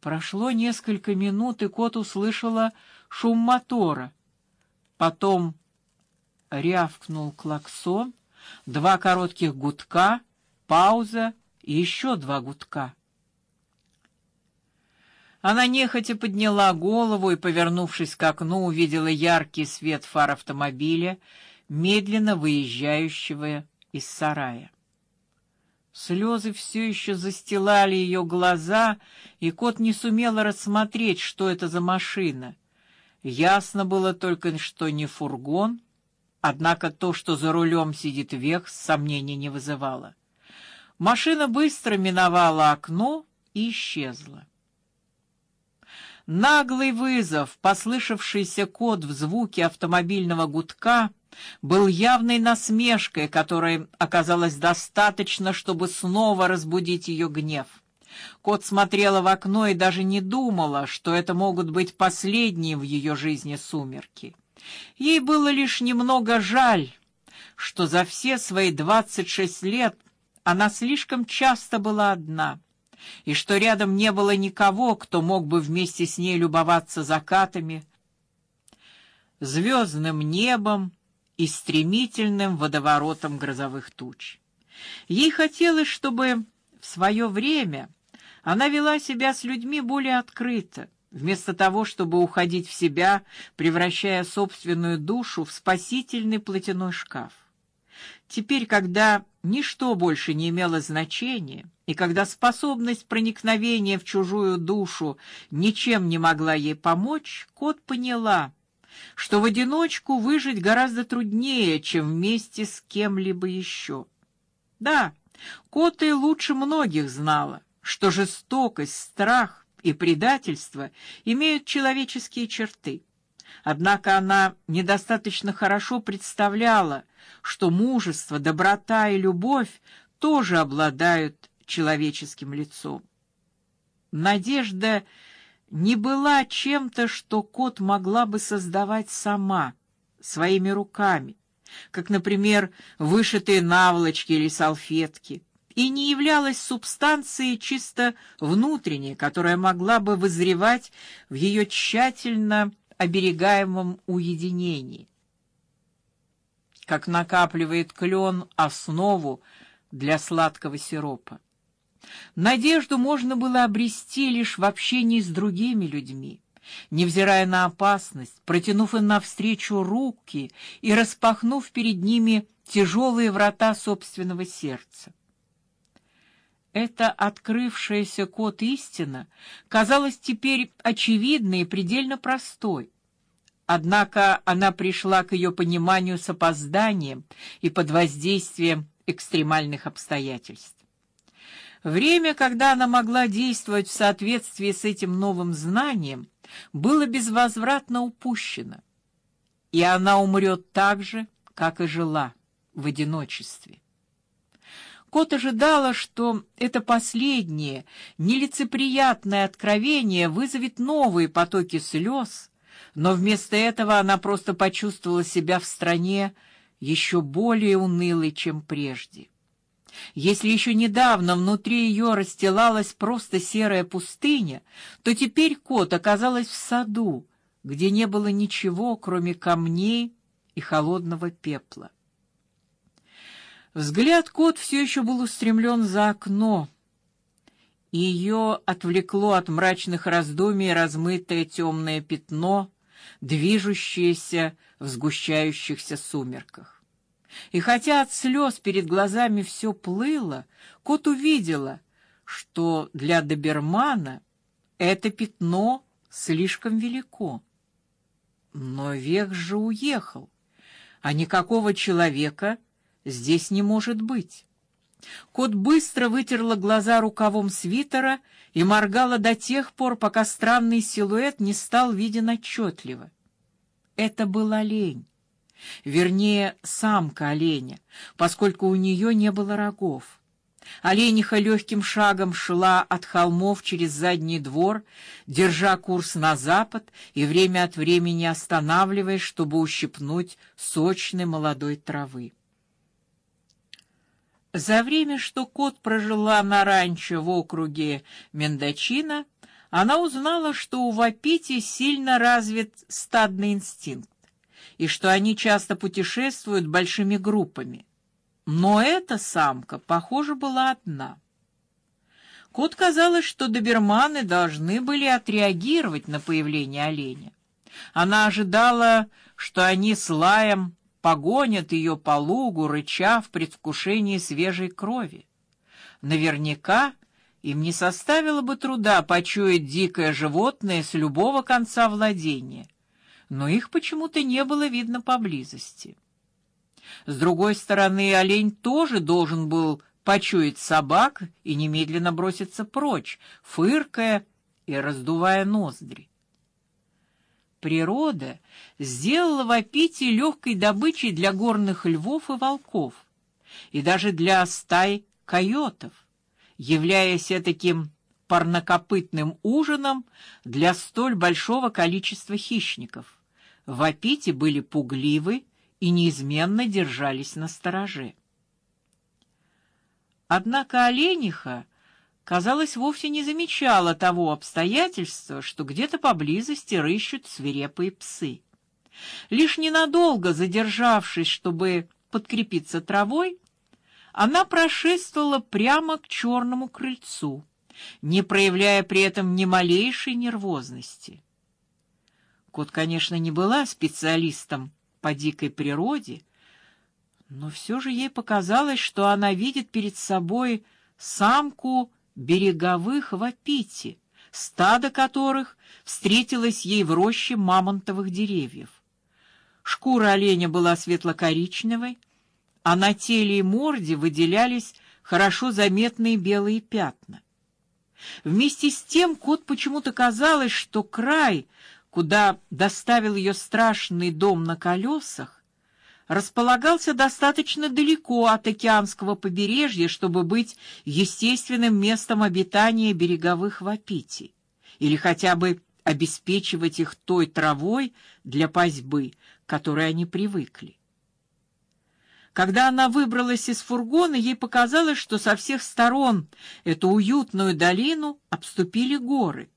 Прошло несколько минут, и кот услышала шум мотора. Потом рявкнул клаксон, два коротких гудка, пауза и еще два гудка. Она нехотя подняла голову и, повернувшись к окну, увидела яркий свет фар автомобиля, медленно выезжающего из сарая. Слезы все еще застилали ее глаза, и кот не сумела рассмотреть, что это за машина. Ясно было только, что не фургон, однако то, что за рулем сидит Вех, сомнений не вызывало. Машина быстро миновала окно и исчезла. Наглый вызов, послышавшийся код в звуке автомобильного гудка, был явной насмешкой, которой оказалось достаточно, чтобы снова разбудить ее гнев. Кот смотрела в окно и даже не думала, что это могут быть последние в ее жизни сумерки. Ей было лишь немного жаль, что за все свои двадцать шесть лет она слишком часто была одна, и что рядом не было никого, кто мог бы вместе с ней любоваться закатами, звездным небом и стремительным водоворотом грозовых туч. Ей хотелось, чтобы в свое время она вела себя с людьми более открыто, вместо того, чтобы уходить в себя, превращая собственную душу в спасительный платяной шкаф. Теперь, когда ничто больше не имело значения, и когда способность проникновения в чужую душу ничем не могла ей помочь, кот поняла, что в одиночку выжить гораздо труднее, чем вместе с кем-либо еще. Да, Кота и лучше многих знала, что жестокость, страх и предательство имеют человеческие черты. Однако она недостаточно хорошо представляла, что мужество, доброта и любовь тоже обладают человеческим лицом. Надежда не была чем-то, что кот могла бы создавать сама своими руками, как, например, вышитые наволочки или салфетки, и не являлась субстанцией чисто внутренней, которая могла бы вызревать в ее тщательно оберегаемом уединении. Как накапливает клен основу для сладкого сиропа. Надежду можно было обрести лишь в общении с другими людьми, невзирая на опасность, протянув им навстречу руки и распахнув перед ними тяжелые врата собственного сердца. Эта открывшаяся код истина казалась теперь очевидной и предельно простой. Однако она пришла к ее пониманию с опозданием и под воздействием экстремальных обстоятельств. Время, когда она могла действовать в соответствии с этим новым знанием, было безвозвратно упущено, и она умрет так же, как и жила в одиночестве. Кот ожидала, что это последнее, нелицеприятное откровение вызовет новые потоки слез, но вместо этого она просто почувствовала себя в стране еще более унылой, чем прежде. Если еще недавно внутри ее расстилалась просто серая пустыня, то теперь кот оказалась в саду, где не было ничего, кроме камней и холодного пепла. Взгляд кот все еще был устремлен за окно, и ее отвлекло от мрачных раздумий размытое темное пятно, движущееся в сгущающихся сумерках. И хотя от слез перед глазами все плыло, кот увидела, что для добермана это пятно слишком велико. Но век же уехал, а никакого человека здесь не может быть. Кот быстро вытерла глаза рукавом свитера и моргала до тех пор, пока странный силуэт не стал виден отчетливо. Это был олень вернее, самка оленя, поскольку у нее не было рогов. Олениха легким шагом шла от холмов через задний двор, держа курс на запад и время от времени останавливаясь, чтобы ущипнуть сочной молодой травы. За время, что кот прожила на ранчо в округе Мендочино, она узнала, что у вапити сильно развит стадный инстинкт и что они часто путешествуют большими группами. Но эта самка, похоже, была одна. Кот казалось, что доберманы должны были отреагировать на появление оленя. Она ожидала, что они с лаем погонят ее по лугу, рыча в предвкушении свежей крови. Наверняка им не составило бы труда почуять дикое животное с любого конца владения, но их почему-то не было видно поблизости. С другой стороны, олень тоже должен был почуять собак и немедленно броситься прочь, фыркая и раздувая ноздри. Природа сделала вапити легкой добычей для горных львов и волков, и даже для стай койотов являясь таким парнокопытным ужином для столь большого количества хищников. В Апите были пугливы и неизменно держались на стороже. Однако олениха, казалось, вовсе не замечала того обстоятельства, что где-то поблизости рыщут свирепые псы. Лишь ненадолго задержавшись, чтобы подкрепиться травой, она прошествовала прямо к черному крыльцу, не проявляя при этом ни малейшей нервозности. Кот, конечно, не была специалистом по дикой природе, но все же ей показалось, что она видит перед собой самку береговых вапити, стадо которых встретилось ей в роще мамонтовых деревьев. Шкура оленя была светло-коричневой, а на теле и морде выделялись хорошо заметные белые пятна. Вместе с тем кот почему-то казалось, что край, куда доставил ее страшный дом на колесах, располагался достаточно далеко от океанского побережья, чтобы быть естественным местом обитания береговых вапити, или хотя бы обеспечивать их той травой для пастьбы, к которой они привыкли. Когда она выбралась из фургона, ей показалось, что со всех сторон эту уютную долину обступили горы.